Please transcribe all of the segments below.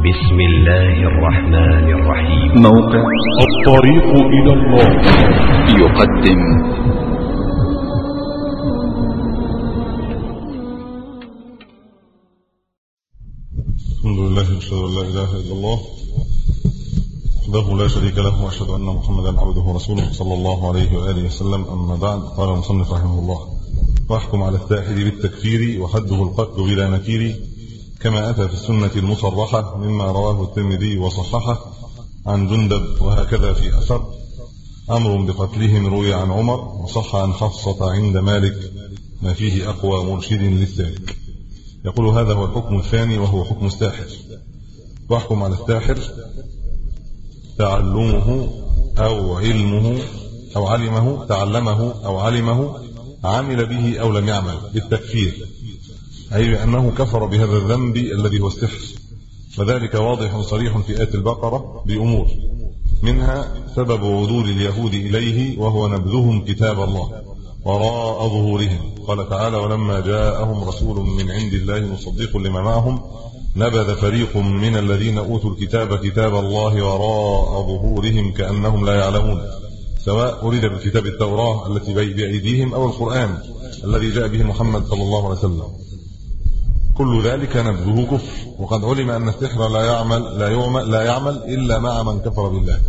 بسم الله الرحمن الرحيم. موقع الطريق إلى الله. يقدم. الحمد لله أشهد أن لا إله إلا الله وحده لا شريك له وأشهد أن محمدا عبده ورسوله صلى الله عليه وآله وسلم. أما بعد قال المصنف رحمه الله واحكم على الساحر بالتكفير وحده القتل بلا نكير. كما أتى في السنة المصرحة مما رواه الترمذي وصححه عن جندب وهكذا في أثر. أمر بقتلهم روي عن عمر وصح عن حفصة عند مالك ما فيه أقوى مرشد للسالك يقول هذا هو الحكم الثاني وهو حكم الساحر. واحكم على الساحر تعلمه أو علمه أو علمه تعلمه أو علمه عمل به أو لم يعمل بالتكفير. أي بأنه كفر بهذا الذنب الذي هو السحر. وذلك واضح صريح في آية البقرة بأمور. منها سبب عدول اليهود إليه وهو نبذهم كتاب الله وراء ظهورهم. قال تعالى ولما جاءهم رسول من عند الله مصدق لما معهم نبذ فريق من الذين أوتوا الكتاب كتاب الله وراء ظهورهم كأنهم لا يعلمون. سواء أريد بالكتاب التوراة التي بأيديهم أو القرآن الذي جاء به محمد صلى الله عليه وسلم. كل ذلك نبذه كفر. وقد علم أن السحر لا يعمل لا يعمل لا يعمل إلا مع من كفر بالله.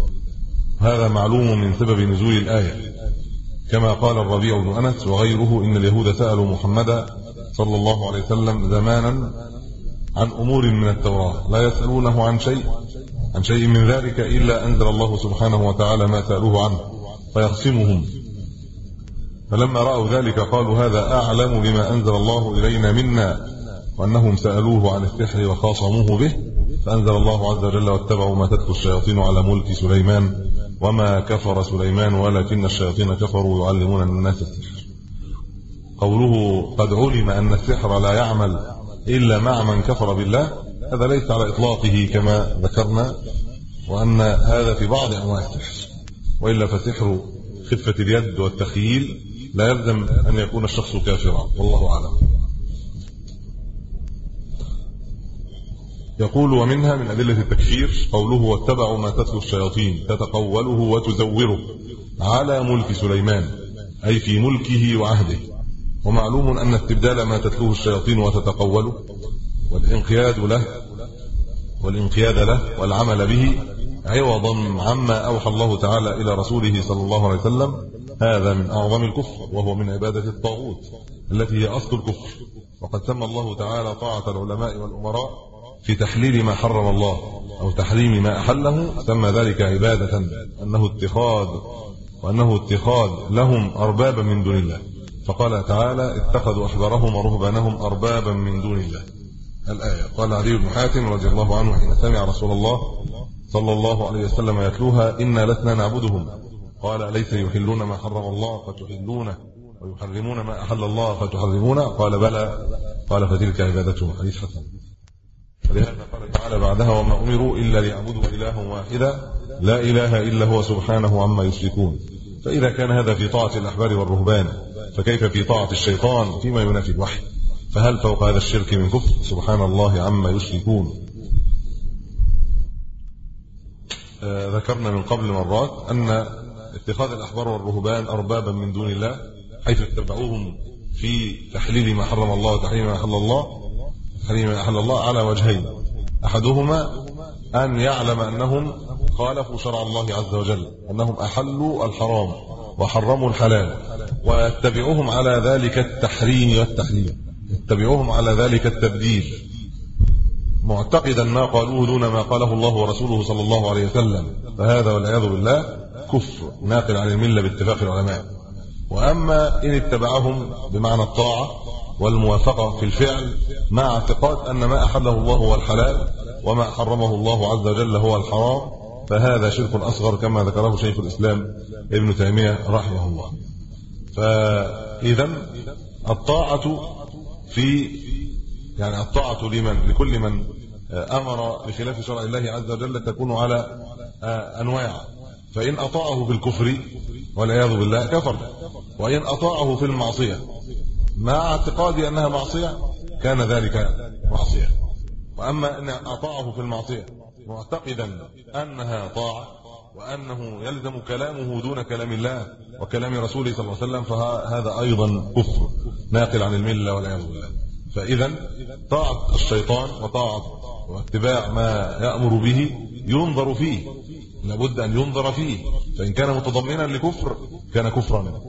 هذا معلوم من سبب نزول الآية. كما قال الربيع بن أنس وغيره إن اليهود سألوا محمدا صلى الله عليه وسلم زمانا عن أمور من التوراة. لا يسألونه عن شيء عن شيء من ذلك إلا أنزل الله سبحانه وتعالى ما سألوه عنه. فيخصمهم. فلما رأوا ذلك قالوا هذا أعلم بما أنزل الله إلينا منا. وأنهم سألوه عن السحر وخاصموه به فأنزل الله عز وجل واتبعوا ما تتلو الشياطين على ملك سليمان وما كفر سليمان ولكن الشياطين كفروا يعلمون الناس السحر. قوله قد علم أن السحر لا يعمل إلا مع من كفر بالله هذا ليس على إطلاقه كما ذكرنا وأن هذا في بعض أنواع السحر وإلا فسحر خفة اليد والتخييل لا يلزم أن يكون الشخص كافرا والله أعلم. يقول ومنها من أدلة التكفير قوله واتبعوا ما تتلو الشياطين تتقوله وتزوره على ملك سليمان أي في ملكه وعهده. ومعلوم أن استبدال ما تتلوه الشياطين وتتقوله والانقياد له والانقياد له والعمل به عوضا عما أوحى الله تعالى إلى رسوله صلى الله عليه وسلم هذا من أعظم الكفر وهو من عبادة الطاغوت التي هي أصل الكفر. وقد سمى الله تعالى طاعة العلماء والأمراء في تحليل ما حرم الله أو تحريم ما أحله سمى ذلك عبادة أنه اتخاذ وأنه اتخاذ لهم أربابا من دون الله. فقال تعالى اتخذوا أحبارهم ورهبانهم أربابا من دون الله. الآية. قال علي بن حاتم رضي الله عنه حين سمع رسول الله صلى الله عليه وسلم يتلوها إنا لسنا نعبدهم. قال ليس يحلون ما حرم الله فتحلونه ويحرمون ما أحل الله فتحرمونه؟ قال بلى. قال فتلك عبادتهم حديث حسن. ولهذا قال تعالى بعدها وما أمروا إلا ليعبدوا إلها واحدا لا إله إلا هو سبحانه عما يشركون. فإذا كان هذا في طاعة الأحبار والرهبان فكيف في طاعة الشيطان فيما ينافي الوحي؟ فهل فوق هذا الشرك من كفر؟ سبحان الله عما يشركون. آه ذكرنا من قبل مرات أن اتخاذ الأحبار والرهبان أربابا من دون الله حيث اتبعوهم في تحليل ما حرم الله وتحريم ما حل الله تحريم ما أحل الله على وجهين. أحدهما أن يعلم أنهم خالفوا شرع الله عز وجل أنهم أحلوا الحرام وحرموا الحلال ويتبعوهم على ذلك التحريم والتحليل. يتبعوهم على ذلك التبديل. معتقدا ما قالوه دون ما قاله الله ورسوله صلى الله عليه وسلم. فهذا والعياذ بالله كفر ناقل عن الملة باتفاق العلماء. وأما إن اتبعهم بمعنى الطاعة والموافقة في الفعل مع اعتقاد أن ما أحله الله هو الحلال وما حرمه الله عز وجل هو الحرام فهذا شرك أصغر كما ذكره شيخ الإسلام ابن تيمية رحمه الله. فإذا الطاعة في يعني الطاعة لمن؟ لكل من أمر بخلاف شرع الله عز وجل تكون على أنواع. فإن أطاعه في الكفر والعياذ بالله كفر وإن أطاعه في المعصية مع اعتقادي أنها معصية كان ذلك معصية. وأما أن أطاعه في المعصية معتقدا أنها طاعة وأنه يلزم كلامه دون كلام الله وكلام رسوله صلى الله عليه وسلم فهذا أيضا كفر ناقل عن الملة والعياذ بالله. فاذا طاعة الشيطان وطاعة واتباع ما يأمر به ينظر فيه. لابد أن ينظر فيه. فإن كان متضمنا لكفر كان كفرا.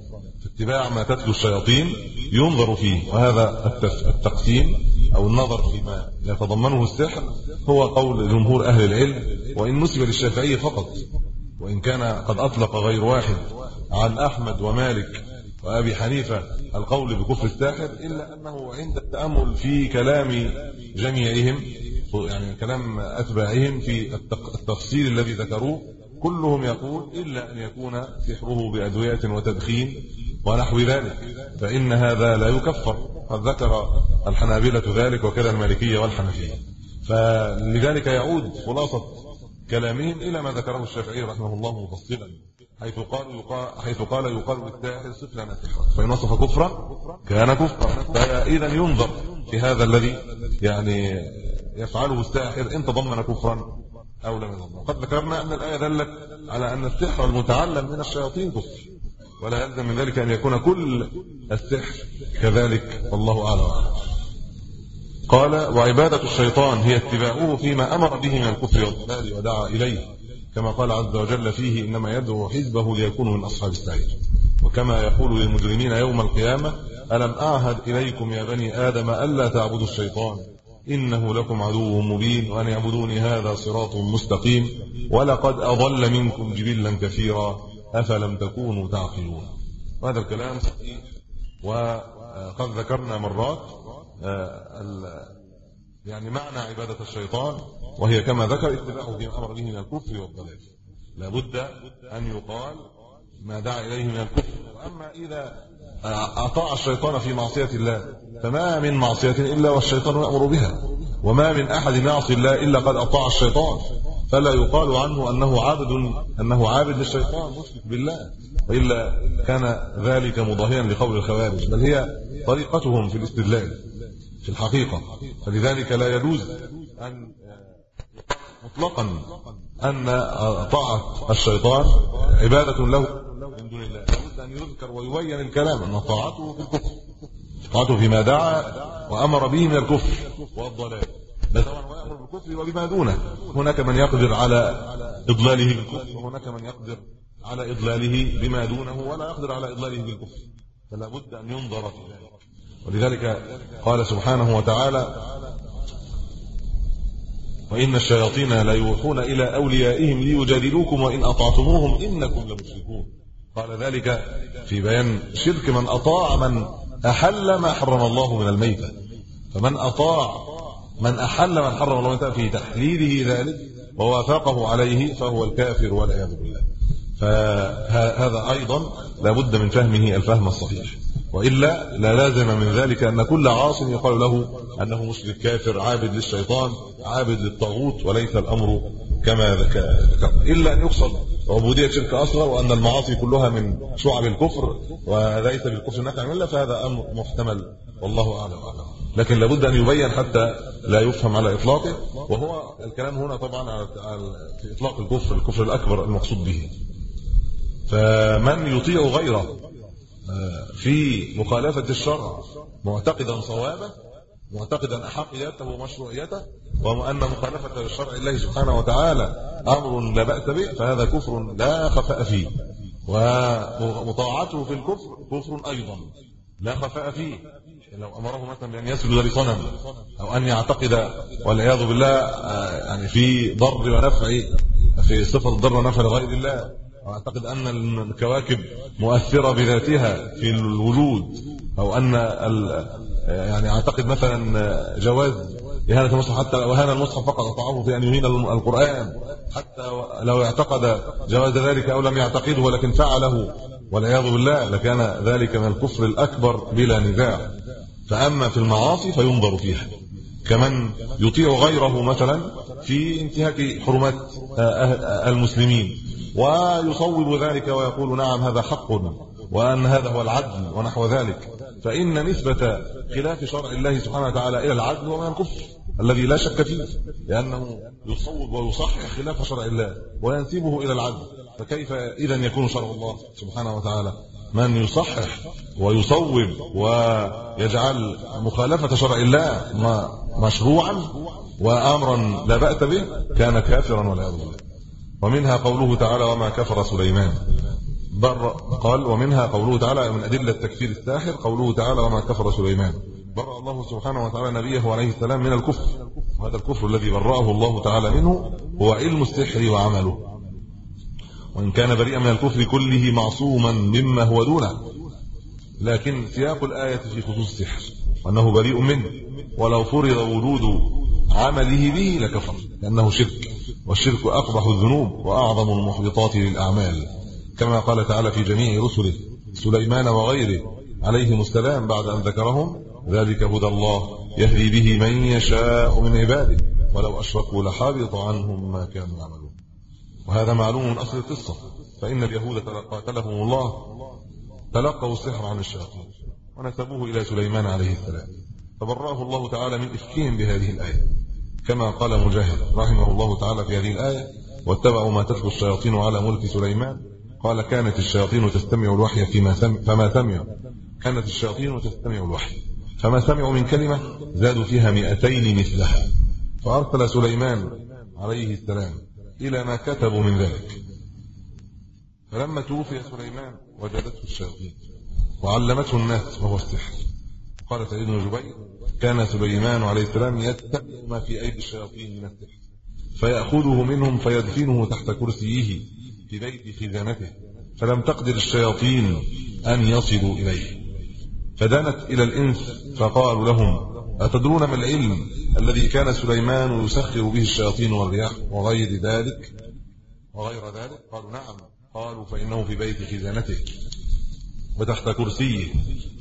اتباع ما تتلو الشياطين ينظر فيه وهذا التقسيم أو النظر فيما يتضمنه السحر هو قول جمهور أهل العلم وإن نسب للشافعي فقط وإن كان قد أطلق غير واحد عن أحمد ومالك وأبي حنيفة القول بكفر الساحر إلا أنه عند التأمل في كلام جميعهم يعني كلام أتباعهم في التفصيل الذي ذكروه كلهم يقول إلا أن يكون سحره بأدوية وتدخين ونحو ذلك. فإن هذا لا يكفر. قد ذكر الحنابلة ذلك وكذا المالكية والحنفية. فلذلك يعود خلاصة كلامهم إلى ما ذكره الشافعي رحمه الله مفصلا حيث قال يقال حيث قال يقال للساحر صف لنا سحرا. فإن وصف كفرا كان كفرا. فاذا ينظر في هذا الذي يعني يفعله الساحر إن تضمن كفرا أو لم يضمن. قد ذكرنا أن الآية دلت على أن السحر المتعلم من الشياطين كفر. ولا يلزم من ذلك أن يكون كل السحر كذلك. والله أعلم. قال وعبادة الشيطان هي اتباعه فيما أمر به من الكفر والضلال ودعا إليه. كما قال عز وجل فيه إنما يدعو حزبه ليكونوا من أصحاب السعير. وكما يقول للمجرمين يوم القيامة ألم أعهد إليكم يا بني آدم الا تعبدوا الشيطان؟ إنه لكم عدو مبين وأن اعبدوني هذا صراط مستقيم. ولقد أضل منكم جبلا كثيرا. أفلم تكونوا تعقلون؟ وهذا الكلام صحيح. وقد ذكرنا مرات آه، يعني معنى عبادة الشيطان وهي كما ذكر اتباعه فيما أمر به من الكفر والضلال. لابد أن يقال ما دعا إليه من الكفر. وأما إذا أطاع الشيطان في معصية الله فما من معصية إلا والشيطان يأمر بها. وما من أحد يعصي الله إلا قد أطاع الشيطان. فلا يقال عنه أنه عابد أنه عابد للشيطان مشرك بالله. وإلا كان ذلك مضاهيا لقول الخوارج بل هي طريقتهم في الاستدلال في الحقيقة. فلذلك لا يجوز أن مطلقا أن طاعة الشيطان عبادة له من دون الله. لابد أن يذكر ويبين الكلام أن طاعته في الكفر طاعته فيما دعا وأمر به من الكفر والضلال. بل هو يامر بالكفر وبما دونه هناك من يقدر على إضلاله بالكفر وهناك من يقدر على إضلاله بما دونه ولا يقدر على إضلاله بالكفر. فلا بد أن ينظر في ذلك. ولذلك قال سبحانه وتعالى وإن الشياطين لا يوحون إلى أوليائهم ليجادلوكم وإن أطعتموهم إنكم لمشركون. قال ذلك في بيان شرك من أطاع من أحل ما حرم الله من الميتة. فمن أطاع من أحل من حرم الله من في تحليله ذلك ووافقه عليه فهو الكافر والعياذ بالله. فهذا أيضا لابد من فهمه الفهم الصحيح. وإلا لا لازم من ذلك أن كل عاص يقال له أنه مشرك كافر عابد للشيطان عابد للطاغوت وليس الأمر كما ذكرنا إلا أن يقصد عبوديه شرك أصغر وأن المعاصي كلها من شعب الكفر وليس بالكفر نفع مله فهذا أمر محتمل والله أعلم. واعلم لكن لابد أن يبين حتى لا يفهم على إطلاقه وهو الكلام هنا طبعا على في إطلاق الكفر الكفر الأكبر المقصود به. فمن يطيع غيره في مخالفة الشرع معتقدا صوابه معتقدا أحقيته ومشروعيته وأن مخالفة للشرع الله سبحانه وتعالى أمر لا بأس به فهذا كفر لا خفاء فيه. ومطاعته في الكفر كفر أيضا لا خفاء فيه. لو أمره مثلا بأن يسجد لصنم أو أن يعتقد والعياذ بالله يعني في ضر ونفع في صفة ضر ونفع لغير الله. وأعتقد أن الكواكب مؤثرة بذاتها في الوجود أو أن يعني أعتقد مثلا جواز اهانه المصحف حتى لو اهان المصحف فقط اطاعه في أن يهين القرآن حتى لو اعتقد جواز ذلك أو لم يعتقده ولكن فعله والعياذ بالله لكان ذلك من الكفر الأكبر بلا نزاع. فأما في المعاصي فينظر فيها. كمن يطيع غيره مثلا في انتهاك حرمات المسلمين ويصوب ذلك ويقول نعم هذا حق وأن هذا هو العدل ونحو ذلك. فإن نسبة خلاف شرع الله سبحانه وتعالى إلى العدل ومن الكفر الذي لا شك فيه لأنه يصوب ويصحح خلاف شرع الله وينسبه إلى العدل. فكيف إذا يكون شرع الله سبحانه وتعالى؟ من يصحح ويصوب ويجعل مخالفة شرع الله مشروعا وأمرا لا بأس به كان كافرا والعياذ بالله. ومنها قوله تعالى وما كفر سليمان. بر قال ومنها قوله تعالى من أدلة تكفير الساحر قوله تعالى وما كفر سليمان. برأ الله سبحانه وتعالى نبيه عليه السلام من الكفر. وهذا الكفر الذي برأه الله تعالى منه هو علم السحر وعمله. وإن كان بريئا من الكفر كله معصوما مما هو دونه. لكن سياق الآية في خصوص السحر وأنه بريء منه. ولو فرض وجود عمله به لكفر لأنه شرك. والشرك أقبح الذنوب وأعظم المحبطات للأعمال. كما قال تعالى في جميع رسله سليمان وغيره عليهم السلام بعد أن ذكرهم ذلك هدى الله يهدي به من يشاء من عباده ولو أشركوا لحبط عنهم ما كانوا يعملون. وهذا معلوم من أصل القصة فإن اليهود قاتلهم الله تلقوا السحر عن الشياطين ونسبوه إلى سليمان عليه السلام. فبرأه الله تعالى من إفكهم بهذه الآية. كما قال مجاهد رحمه الله تعالى في هذه الآية واتبعوا ما تتلو الشياطين على ملك سليمان قال كانت الشياطين تستمع الوحي فيما سمع فما سمع. كانت الشياطين تستمع الوحي. فما سمعوا من كلمة زادوا فيها مئتين مثلها. فأرسل سليمان عليه السلام إلى ما كتبوا من ذلك. فلما توفي سليمان وجدته الشياطين وعلمته الناس وهو السحر. قال سيد بن جبير كان سليمان عليه السلام يتبع ما في أيدي الشياطين من السحر. فيأخذه منهم فيدفنه تحت كرسيه في بيت خزانته فلم تقدر الشياطين أن يصلوا إليه. فدانت إلى الإنس فقالوا لهم أتدرون ما العلم الذي كان سليمان يسخر به الشياطين والرياح وغير ذلك؟ وغير ذلك؟ قالوا نعم. قالوا فإنه في بيت خزانته وتحت كرسيه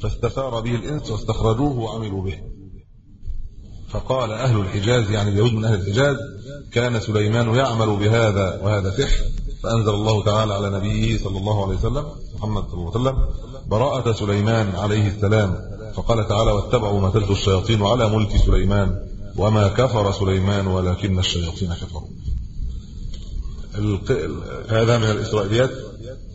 فاستثار به الإنس واستخرجوه وعملوا به. فقال أهل الحجاز يعني اليهود من أهل الحجاز كان سليمان يعمل بهذا وهذا سحر. فأنزل الله تعالى على نبيه صلى الله عليه وسلم محمد صلى الله عليه وسلم براءة سليمان عليه السلام. فقال تعالى واتبعوا ما تلت الشياطين على ملك سليمان وما كفر سليمان ولكن الشياطين كفروا. هذا من الإسرائيليات.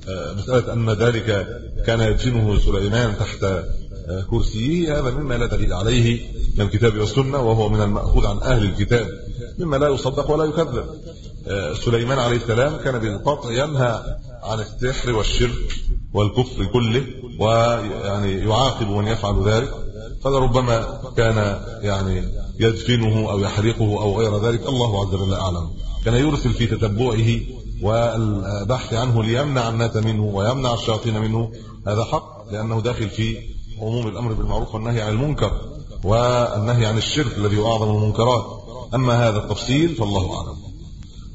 آه، مسألة أن ذلك كان يدفنه سليمان تحت آه، كرسيه هذا مما لا دليل عليه من الكتاب والسنة وهو من المأخوذ عن أهل الكتاب مما لا يصدق ولا يكذب. سليمان عليه السلام كان بالقطع ينهى عن السحر والشرك والكفر كله ويعني يعاقب من يفعل ذلك. فلربما كان يعني يدفنه أو يحرقه أو غير ذلك. الله عز وجل أعلم. كان يرسل في تتبعه والبحث عنه ليمنع الناس منه ويمنع الشياطين منه. هذا حق لأنه داخل في عموم الأمر بالمعروف والنهي عن المنكر والنهي عن الشرك الذي هو اعظم المنكرات. أما هذا التفصيل فالله أعلم.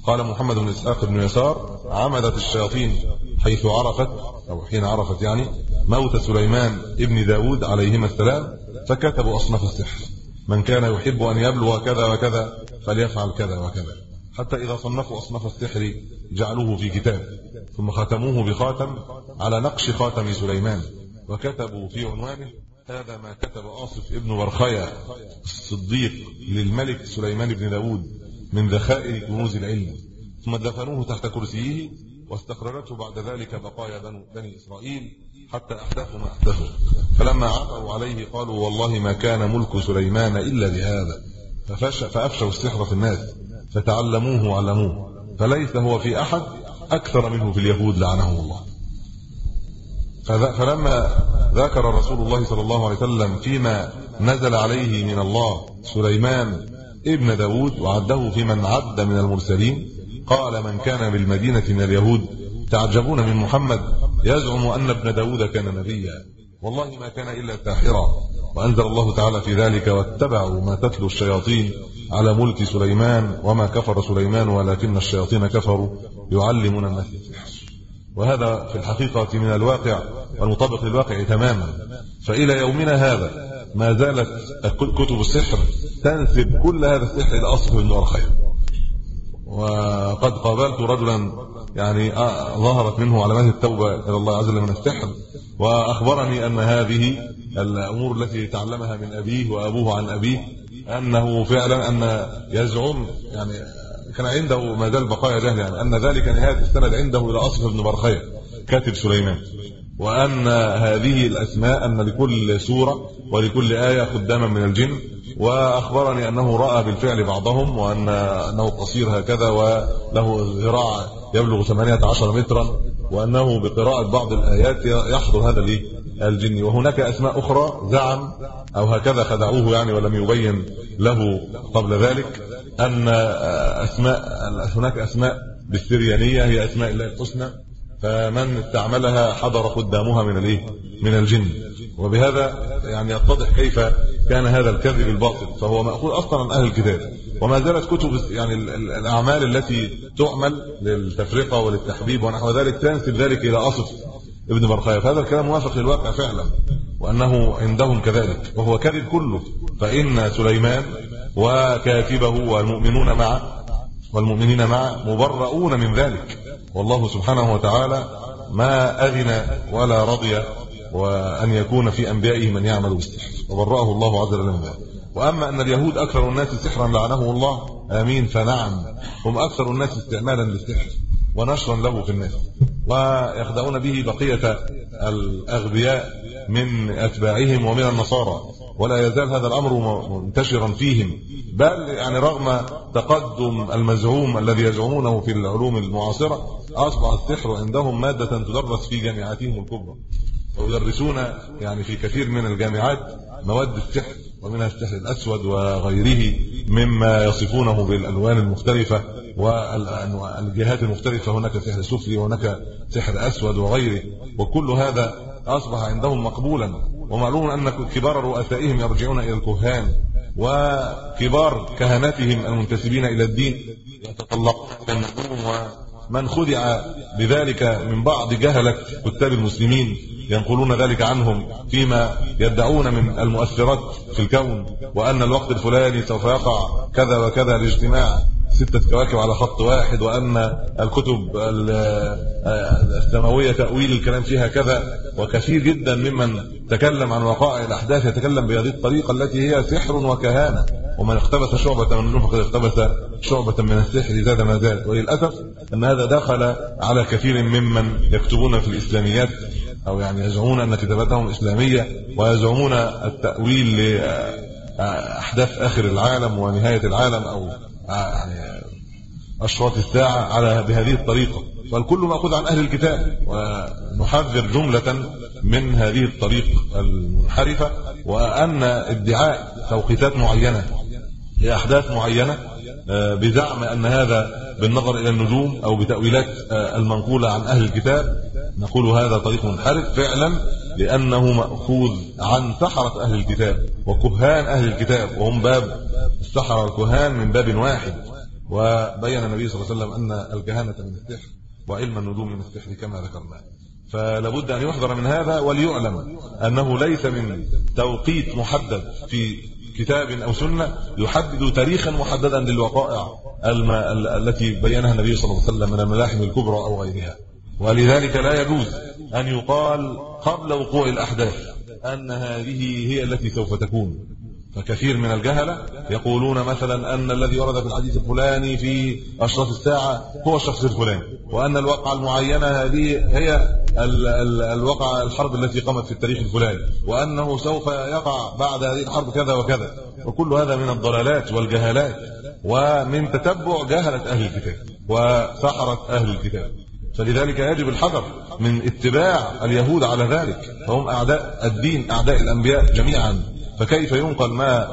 قال محمد بن إسحاق بن يسار عمدت الشياطين حيث عرفت أو حين عرفت يعني موت سليمان ابن داود عليهما السلام فكتبوا أصناف السحر. من كان يحب أن يبلغ كذا وكذا فليفعل كذا وكذا. حتى إذا صنفوا أصناف السحر جعلوه في كتاب ثم ختموه بخاتم على نقش خاتم سليمان. وكتبوا في عنوانه هذا ما كتب آصف ابن برخيا الصديق للملك سليمان بن داود من ذخائر كنوز العلم ثم دفنوه تحت كرسيه واستقررته بعد ذلك بقايا بني إسرائيل حتى أحدثوا ما أحدثوا فلما عثروا عليه قالوا والله ما كان ملك سليمان إلا بهذا. فأفشوا السحر في الناس فتعلموه وعلموه فليس هو في أحد أكثر منه في اليهود لعنهم الله. فلما ذكر رسول الله صلى الله عليه وسلم فيما نزل عليه من الله سليمان ابن داود وعده في من عد من المرسلين. قال من كان بالمدينة من اليهود. تعجبون من محمد؟ يزعم أن ابن داود كان نبيا. والله ما كان إلا ساحرا. وأنزل الله تعالى في ذلك واتبعوا ما تتلو الشياطين على ملك سليمان وما كفر سليمان ولكن الشياطين كفروا. يعلمون الناس السحر وهذا في الحقيقة من الواقع والمطابق للواقع تماما. فإلى يومنا هذا ما زالت كتب السحر تنسب كل هذا السحر إلى أصل بن ورخيم وقد قابلت رجلا يعني ظهرت منه علامات التوبة إلى الله عز وجل من السحر وأخبرني أن هذه الأمور التي تعلمها من أبيه وأبوه عن أبيه أنه فعلا أن يزعم يعني كان عنده ما زال بقايا جهل يعني أن ذلك نهاية السند عنده إلى اصف بن برخيه كاتب سليمان. وأن هذه الأسماء أن لكل سورة ولكل آية خداما من الجن. وأخبرني أنه رأى بالفعل بعضهم وأن أنه قصير هكذا وله ذراع يبلغ 18 مترا وأنه بقراءة بعض الآيات يحضر هذا الجن وهناك أسماء أخرى زعم أو هكذا خدعوه يعني ولم يبين له قبل ذلك أن أسماء هناك أسماء بالسريانية هي أسماء الله الحسنى. فمن استعملها حضر خدامها من الايه؟ من الجن. وبهذا يعني يتضح كيف كان هذا الكذب الباطل. فهو مأخوذ أصلا عن أهل الكتاب. وما زالت كتب يعني الأعمال التي تعمل للتفرقة وللتحبيب ونحو ذلك تنسب ذلك إلى أصف ابن برخاية فهذا الكلام موافق للواقع فعلا. وأنه عندهم كذلك. وهو كذب كله. فإن سليمان وكاتبه والمؤمنون معه والمؤمنين معه مبرؤون من ذلك. والله سبحانه وتعالى ما اذن ولا رضي وأن يكون في أنبيائه من يعمل بالسحر وبرأه الله عز وجل من ذلك. وأما أن اليهود أكثر الناس سحرا لعنهم الله آمين فنعم. هم أكثر الناس استعمالا للسحر ونشرا له في الناس. ويخدعون به بقية الأغبياء من أتباعهم ومن النصارى. ولا يزال هذا الأمر منتشرا فيهم. بل يعني رغم تقدم المزعوم الذي يزعمونه في العلوم المعاصرة أصبح السحر عندهم مادة تدرس في جامعاتهم الكبرى. ويدرسون يعني في كثير من الجامعات مواد السحر ومنها السحر الأسود وغيره مما يصفونه بالألوان المختلفة والجهات المختلفة. هناك سحر سفلي وهناك سحر أسود وغيره. وكل هذا أصبح عندهم مقبولا. ومعلوم أن كبار رؤسائهم يرجعون إلى الكهان وكبار كهنتهم المنتسبين إلى الدين يتطلقون النجوم ومن خدع بذلك من بعض جهله كتاب المسلمين ينقلون ذلك عنهم فيما يدعون من المؤثرات في الكون وأن الوقت الفلاني سوف يقع كذا وكذا الاجتماع ستة كواكب على خط واحد وأن الكتب السماوية تأويل الكلام فيها كذا وكثير جدا ممن تكلم عن وقائع الأحداث يتكلم بهذه الطريقة التي هي سحر وكهانة. ومن اقتبس شعبة من النور فقد اقتبس شعبة من السحر زاد ما زاد وللأسف أن هذا دخل على كثير ممن يكتبون في الإسلاميات أو يعني يزعمون أن كتاباتهم إسلامية ويزعمون التأويل لأحداث آخر العالم ونهاية العالم أو يعني أشراط الساعة على بهذه الطريقة. والكل ماخوذ عن أهل الكتاب ونحذر جملة من هذه الطريق المنحرفة وأن ادعاء توقيتات معينة لأحداث معينة آه، بزعم أن هذا بالنظر إلى النجوم أو بتأويلات آه، المنقولة عن أهل الكتاب نقول هذا طريق منحرف فعلا لأنه مأخوذ عن سحرة أهل الكتاب وكهان أهل الكتاب وهم باب السحرة والكهان من باب واحد. وبين النبي صلى الله عليه وسلم أن الكهانة من السحر وعلم النجوم من السحر كما ذكرنا. فلابد أن يحذر من هذا وليعلم أنه ليس من توقيت محدد في كتاب أو سنة يحدد تاريخا محددا للوقائع التي بينها النبي صلى الله عليه وسلم من الملاحم الكبرى أو غيرها. ولذلك لا يجوز أن يقال قبل وقوع الأحداث أن هذه هي التي سوف تكون. فكثير من الجهلة يقولون مثلا أن الذي ورد في الحديث الفلاني في أشراط الساعة هو الشخص الفلاني وأن الواقعة المعينة هذه هي الواقعة الحرب التي قامت في التاريخ الفلاني وأنه سوف يقع بعد هذه الحرب كذا وكذا. وكل هذا من الضلالات والجهالات ومن تتبع جهلة أهل الكتاب وسحرة أهل الكتاب. فلذلك يجب الحذر من اتباع اليهود على ذلك. فهم أعداء الدين أعداء الأنبياء جميعا. فكيف ينقل ما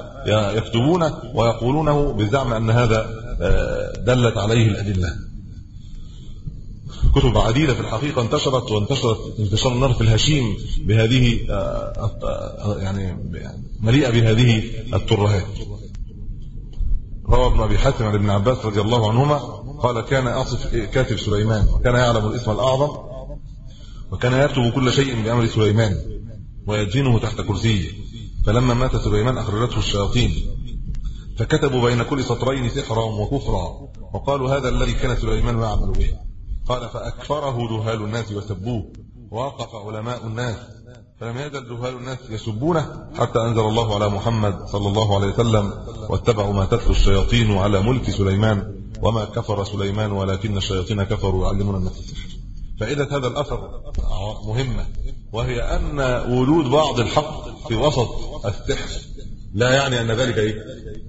يكتبونه ويقولونه بزعم أن هذا آه، دلت عليه الأدلة؟ كتب عديدة في الحقيقة انتشرت وانتشرت انتشار النار في الهشيم بهذه آه، آه، يعني مليئة بهذه الترهات. روى ابن أبي حاتم عن ابن عباس رضي الله عنهما قال كان آصف كاتب سليمان وكان يعلم الاسم الأعظم وكان يكتب كل شيء بأمر سليمان ويدفنه تحت كرسيه. فلما مات سليمان أخرجته الشياطين. فكتبوا بين كل سطرين سحرا وكفرا وقالوا هذا الذي كان سليمان يعمل به. قال فأكفره جهال الناس وسبوه ووقف علماء الناس. فلم يزل جهال الناس يسبونه حتى أنزل الله على محمد صلى الله عليه وسلم واتبعوا ما تتلو الشياطين على ملك سليمان وما كفر سليمان ولكن الشياطين كفروا يعلمون الناس السحر فائده هذا الأثر مهمة. وهي أن وجود بعض الحق في وسط السحر. لا يعني أن ذلك إيه؟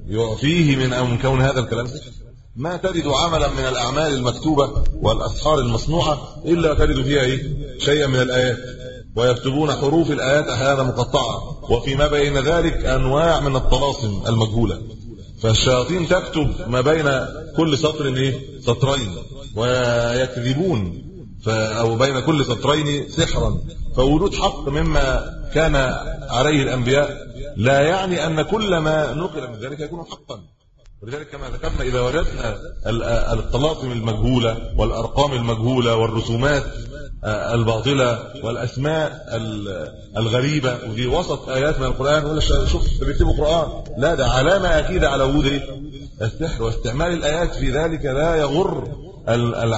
يعفيه من أن كون هذا الكلام سحر. ما تجد عملا من الأعمال المكتوبة والأسحار المصنوعة إلا تجد فيها إيه؟ شيئا من الآيات. ويكتبون حروف الآيات أحيانا مقطعة. وفيما بين ذلك أنواع من الطلاسم المجهولة. فالشياطين تكتب ما بين كل سطر إيه؟ سطرين. ويكذبون. أو بين كل سطرين سحرا. فوجود حق مما كان عليه الأنبياء لا يعني أن كل ما نقل من ذلك يكون حقا. ولذلك كما ذكرنا إذا وجدنا الطلاسم المجهولة والأرقام المجهولة والرسومات الباطلة والأسماء الغريبة وفي وسط آيات من القرآن ولا شوف بيكتبوا قران لا ده علامة أكيدة على وجود إيه؟ السحر واستعمال الآيات في ذلك لا يغر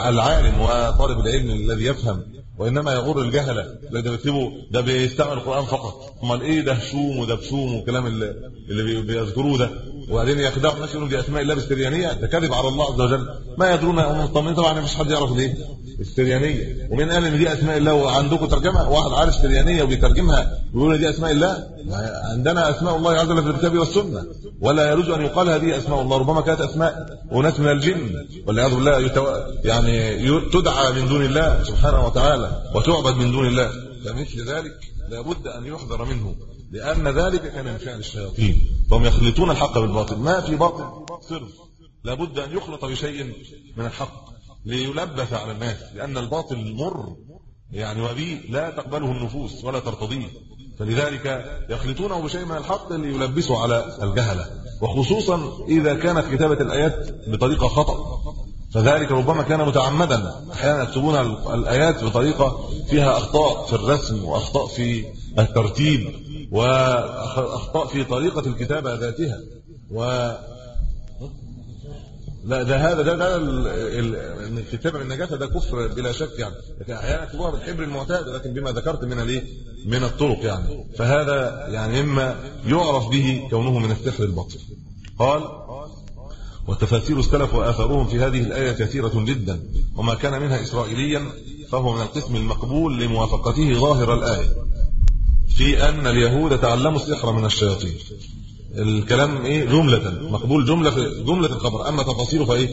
العالم وطالب العلم الذي يفهم. وإنما يغر الجهله لا ده بيكتبوا ده بيستعمل القرآن فقط. أمال إيه ده؟ شوم وده بشوم اللي, اللي بيذكروه ده. وبعدين يخدعوا الناس يقولوا دي اسماء الله بالسريانية. ده كذب على الله عز وجل. ما يدرون هم مطمئنين طبعا مفيش حد يعرف ليه السريانية. ومن قال ان دي أسماء الله وعندكم ترجمة. واحد عارف سريانية وبيترجمها. ويقول دي أسماء الله. عندنا أسماء الله عز وجل في الكتاب والسنة. ولا يجوز أن يقال هذه أسماء الله. ربما كانت أسماء وناس من الجن. والعياذ بالله يتو... يعني تدعى من دون الله سبحانه وتعالى وتعبد من دون الله. فمثل ذلك لابد أن يحذر منه. لأن ذلك كان من فعل الشياطين. فهم يخلطون الحق بالباطل. ما في باطل؟ صرف. لابد أن يخلط بشيء من الحق ليلبس على الناس لأن الباطل مر. يعني وبي لا تقبله النفوس ولا ترتضيه. فلذلك يخلطونه بشيء من الحق ليلبسوا على الجهلة. وخصوصا إذا كانت كتابة الآيات بطريقة خطأ. فذلك ربما كان متعمدا. أحيانا يكتبون الآيات بطريقة فيها أخطاء في الرسم وأخطاء في الترتيب. واخطاء في طريقة الكتابة ذاتها. و لا ده هذا ده ده الكتابه بالنجاسه ده كفر بلا شك يعني. لكن أحيانا يكتبوها بالحبر المعتاد لكن بما ذكرت من الايه من الطرق يعني. فهذا يعني اما يعرف به كونه من السحر الباطل قال وتفاسير السلف وآثارهم في هذه الآية كثيرة جدا وما كان منها اسرائيليا فهو من القسم المقبول لموافقته ظاهر الآية. في أن اليهود تعلموا السحر من الشياطين. الكلام إيه؟ جملة مقبول جملة في جملة الخبر أما تفاصيله فإيه؟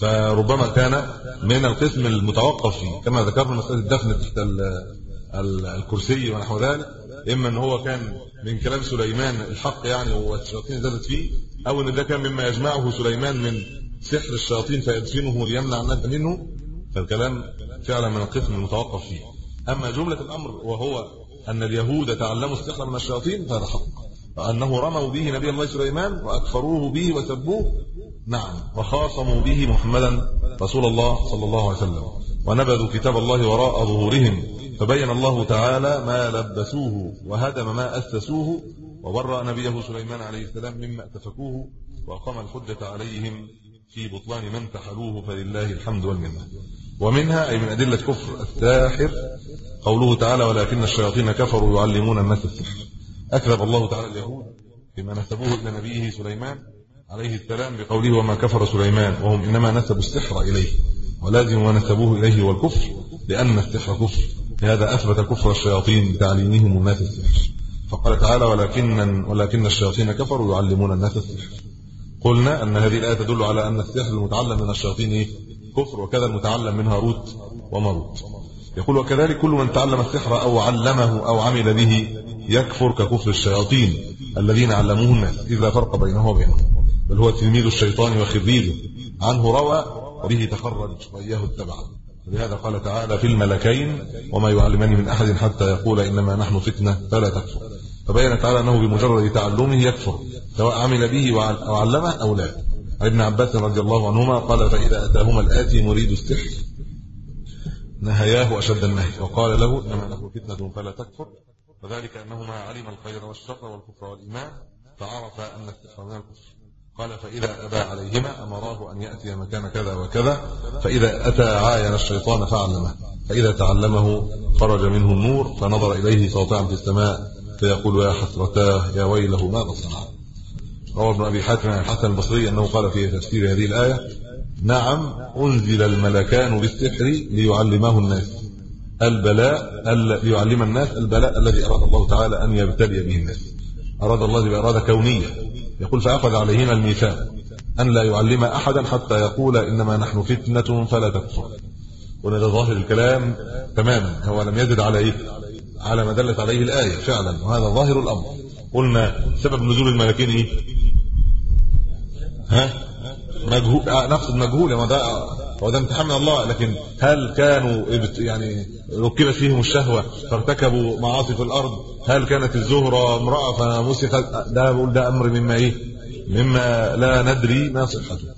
فربما كان من القسم المتوقف فيه. كما ذكرنا مسألة الدفن تحت الكرسي ونحو ذلك. إما إن هو كان من كلام سليمان الحق يعني والشياطين زادت فيه أو إن ده كان مما يجمعه سليمان من سحر الشياطين فيدفنه ليمنع الناس منه. فالكلام فعلا من القسم المتوقف فيه. أما جملة الأمر وهو أن اليهود تعلموا السحر من الشياطين فهذا حق. فانه رموا به نبي الله سليمان وأكفروه به وسبوه. نعم. وخاصموا به محمدا رسول الله صلى الله عليه وسلم. ونبذوا كتاب الله وراء ظهورهم. فبين الله تعالى ما لبسوه وهدم ما أسسوه وبرأ نبيه سليمان عليه السلام مما اتفكوه واقام الحجة عليهم في بطلان من فعلوه فلله الحمد والمنة. ومنها أي من أدلة كفر الساحر قوله تعالى ولكن الشياطين كفروا يعلمون الناس السحر أكذب الله تعالى اليهود بما نسبوه إلى نبيه سليمان عليه السلام بقوله وما كفر سليمان وهم إنما نسبوا السحر إليه ولازم نسبوه إليه والكفر لأن السحر كفر. لهذا أثبت كفر الشياطين بتعليمهم الناس السحر. فقال تعالى ولكن ولكن الشياطين كفروا يعلمون الناس السحر قلنا أن هذه الآية تدل على أن السحر المتعلم من الشياطين إيه؟ كفر وكذا المتعلم من هاروت وماروت يقول وكذلك كل من تعلم السحر أو علمه أو عمل به يكفر ككفر الشياطين الذين علموه الناس إذ لا فرق بينه وبينهم. بل هو تلميذ الشيطان وخريجه عنه روى وبه تخرج وإياه اتبع. لهذا قال تعالى في الملكين وما يعلمان من أحد حتى يقول إنما نحن فتنة فلا تكفر. فبين تعالى أنه بمجرد تعلمه يكفر سواء عمل به أو علمه أو لا. ابن عباس رضي الله عنهما قال فإذا أتاهما الآتي مريد السحر. نهياه أشد النهي وقال له انما نحن فتنة فلا تكفر. وذلك أنهما علم الخير والشر والكفر والإيمان فعرف أن السحر من الكفر. قال فإذا أبى عليهما أمراه أن يأتي مكان كذا وكذا فإذا أتى عاين الشيطان فعلمه. فإذا تعلمه خرج منه النور فنظر إليه ساطعا في السماء فيقول يا حسرتاه يا ويله ماذا صنع روى ابن أبي حاتم عن الحسن البصري أنه قال في تفسير هذه الآية نعم أنزل الملكان بالسحر ليعلمه الناس. البلاء ليعلم الناس البلاء الذي أراد الله تعالى أن يبتلي به الناس. أراد الله بإرادة كونية. يقول فأخذ عليهما الميثاق. أن لا يعلم أحدا حتى يقول إنما نحن فتنة فلا تكفر. وهذا ظاهر الكلام. تماما هو لم يزد على إيه على ما دلت عليه الآية فعلا وهذا ظاهر الأمر. قلنا سبب نزول الملكين إيه؟ ها؟ مجهول نقصد مجهول ما ده هو ده امتحان من الله. لكن هل كانوا يعني ركبت فيهم الشهوة فارتكبوا معاصي في الأرض؟ هل كانت الزهرة امرأة فمسخت؟ ده بقول ده أمر مما إيه؟ مما لا ندري ما صحته.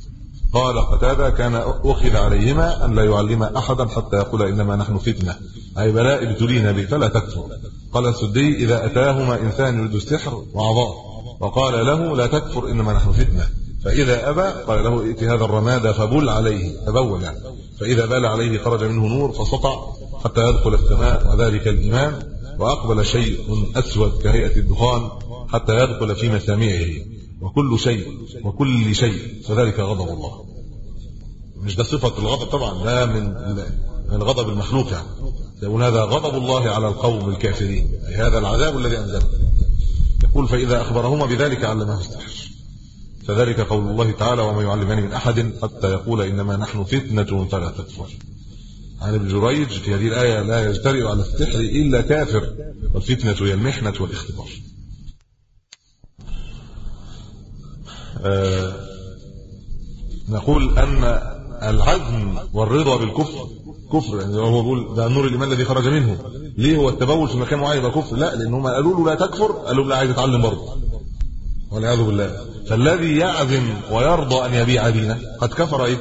قال قتادة كان أخذ عليهما أن لا يعلم أحدا حتى يقول إنما نحن فتنة. أي بلاء ابتلينا به فلا تكفر. قال السدي إذا أتاهما إنسان يريد السحر وعضاء وقال له لا تكفر إنما نحن فتنة. فإذا أبى قال له ائت هذا الرماد فبل عليه تبول يعني. فإذا بال عليه خرج منه نور فسطع حتى يدخل السماء وذلك الإيمان. وأقبل شيء أسود كهيئة الدخان حتى يدخل في مسامعه. وكل شيء وكل شيء. فذلك غضب الله. مش ده صفة الغضب؟ طبعا لا من الغضب المخلوق يعني. يقول هذا غضب الله على القوم الكافرين. أي هذا العذاب الذي أنزله يقول فإذا أخبرهما بذلك علمه. السحر فذلك قول الله تعالى وما يعلمان من أحد حتى يقول إنما نحن فتنة فلا تكفر. عن ابن جريج في هذه الآية لا يجترئ على السحر إلا كافر والفتنة هي المحنة والاختبار. آه نقول أن العزم والرضا بالكفر كفر يعني هو بيقول ده نور الايمان الذي خرج منه. ليه؟ هو التبول في مكان معين يبقى كفر؟ لا لأن هم قالوا له لا تكفر قالوا له لا عايز اتعلم برضه. والعياذ بالله. فالذي يعزم ويرضى أن يبيع دينه قد كفر إيه؟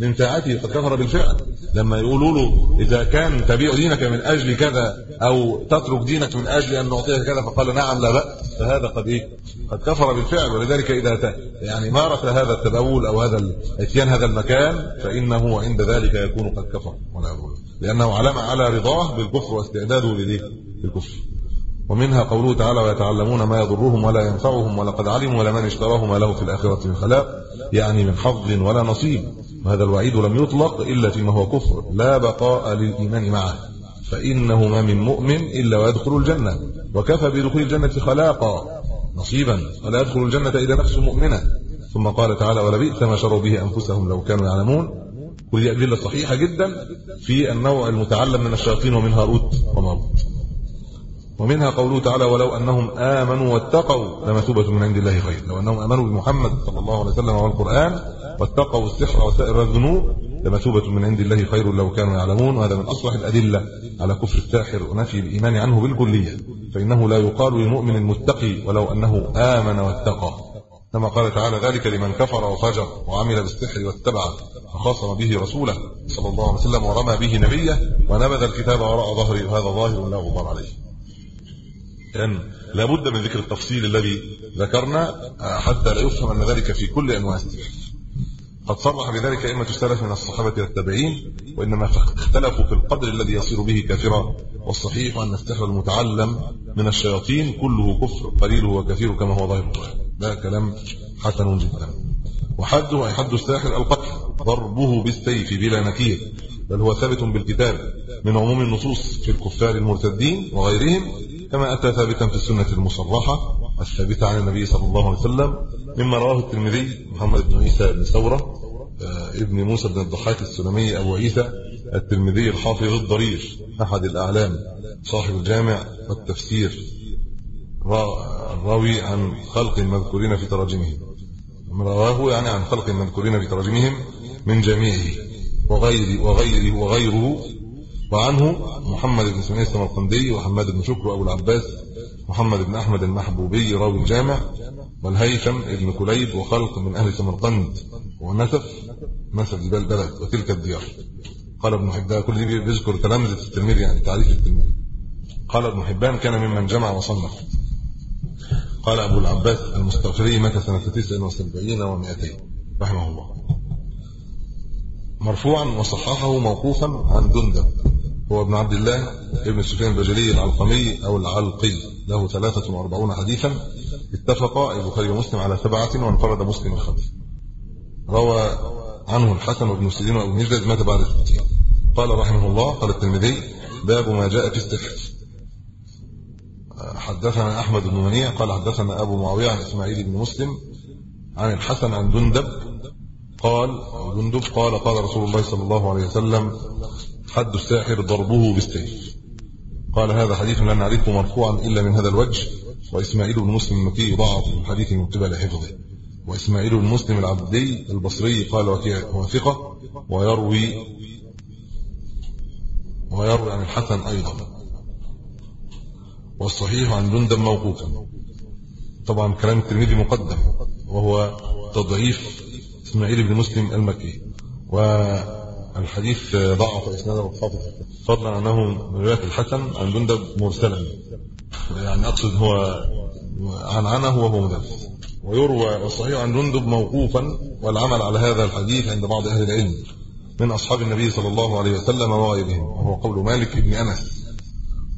من ساعته قد كفر بالفعل. لما يقولوا له إذا كان تبيع دينك من أجل كذا أو تترك دينك من أجل أن نعطيك كذا فقال نعم لا بأس. فهذا قد إيه؟ قد كفر بالفعل. ولذلك إذا يعني مارس هذا التبول أو هذا اتيان هذا المكان فإنه عند ذلك يكون قد كفر. والعياذ بالله. لأنه علم على رضاه بالكفر واستعداده للكفر. ومنها قوله تعالى ويتعلمون ما يضرهم ولا ينفعهم ولقد علموا لمن اشتراه ما له في الآخرة من خلاق يعني من حظ ولا نصيب. وهذا الوعيد لم يطلق إلا فيما هو كفر لا بقاء للإيمان معه. فإنه ما من مؤمن إلا ويدخل الجنة. وكفى بدخول الجنة خلاقا نصيبا ولا يدخل الجنة إلا نفس مؤمنة. ثم قال تعالى ولبئس ما شروا به أنفسهم لو كانوا يعلمون. كل أدلة صحيحة جدا في النوع المتعلم من الشياطين ومن هاروت وماروت ومنها قوله تعالى ولو أنهم آمنوا واتقوا لمثوبه من عند الله خير. لو أنهم آمنوا بمحمد صلى الله عليه وسلم والقرآن واتقوا السحر وسائر الذنوب لمثوبه من عند الله خير لو كانوا يعلمون. وهذا من أصلح الأدلة على كفر الساحر ونفي الإيمان عنه بالكلية. فإنه لا يقال للمؤمن المتقي ولو أنه آمن واتقى. كما قال تعالى ذلك لمن كفر وفجر وعمل بالسحر واتبع وخاصم به رسوله صلى الله عليه وسلم ورمى به نبيه ونبذ الكتاب وراء ظهره. وهذا ظاهر لا غبار عليه. لأن لابد من ذكر التفصيل الذي ذكرنا حتى لا يفهم أن ذلك في كل أنواع السحر قد صرح بذلك أئمة السلف من الصحابة والتابعين وإنما اختلفوا في القدر الذي يصير به كافرا والصحيح أن السحر المتعلم من الشياطين كله كفر قليله وكثيره كما هو ظاهر ده كلام حسن جدا. وحده أي حد الساحر القتل ضربه بالسيف بلا نكير. بل هو ثابت بالكتاب من عموم النصوص في الكفار المرتدين وغيرهم. كما أتى ثابتا في السنة المصرحة الثابتة عن النبي صلى الله عليه وسلم مما رواه الترمذي محمد بن عيسى بن ثورة آه، ابن موسى بن الضحاك السلمي أبو عيسى الترمذي الحافظ الضرير أحد الأعلام صاحب الجامع والتفسير الراوي عن خلق مذكورين في تراجمهم. رواه يعني عن خلق مذكورين في تراجمهم من جميعه وغير وغيره وغيره وعنه محمد بن سميه السمرقندي وحماد بن شكر وأبو العباس محمد بن أحمد المحبوبي راوي الجامع والهيثم ابن كليب وخلق من أهل سمرقند ونسف نسف جبال بلد وتلك الديار. قال ابن حبان كل دي بيذكر تلامذه التلميذ يعني تعريف التلميذ قال ابن حبان كان ممن جمع وصنف. قال أبو العباس المستغفري مات سنة 79 و200 رحمه الله. مرفوعا وصححه موقوفا عن جندب. هو ابن عبد الله ابن سفيان البجلي العلقمي أو العلقي. له 43 حديثا. اتفق البخاري ومسلم على سبعة وانفرد مسلم بخمسه روى عنه الحسن وابن سيرين وابن مجلد مات بعد 60 قال رحمه الله قال الترمذي باب ما جاء في السحر حدثنا أحمد بن منيع قال حدثنا أبو معاوية عن إسماعيل بن مسلم عن الحسن عن جندب قال جندب قال قال رسول الله صلى الله عليه وسلم حد الساحر ضربه بالسيف. قال هذا حديث لا نعرفه مرفوعا إلا من هذا الوجه. وإسماعيل بن مسلم المكي ضعف الحديث من قبل حفظه. وإسماعيل بن مسلم العبدي البصري قال ثقة. ويروي ويروي عن الحسن أيضا. والصحيح عن جندب موقوفا طبعا كلام الترمذي مقدم. وهو تضعيف إسماعيل بن مسلم المكي. والحديث ضعف إسناده الحافظ فضلا عنه من رواية الحسن عن جندب مرسلا. يعني أقصد هو عن عنه وهو مدرس. ويروى الصحيح عن جندب موقوفا والعمل على هذا الحديث عند بعض أهل العلم من أصحاب النبي صلى الله عليه وسلم وغيرهم وهو قول مالك بن أنس.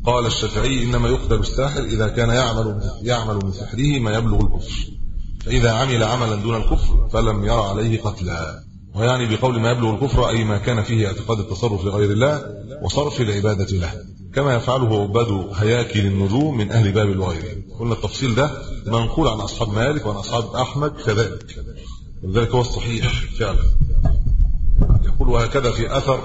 قال الشافعي إنما يقتل الساحر إذا كان يعمل يعمل من سحره ما يبلغ الكفر. فإذا عمل عملا دون الكفر فلم يرى عليه قتلا. ويعني بقول ما يبلغ الكفر أي ما كان فيه اعتقاد التصرف لغير الله وصرف العباده له كما يفعله عباد هياكل النجوم من أهل باب وغيره قلنا التفصيل ده منقول عن أصحاب مالك وعن أصحاب أحمد كذلك. ولذلك هو الصحيح فعلا. يقول وهكذا في أثر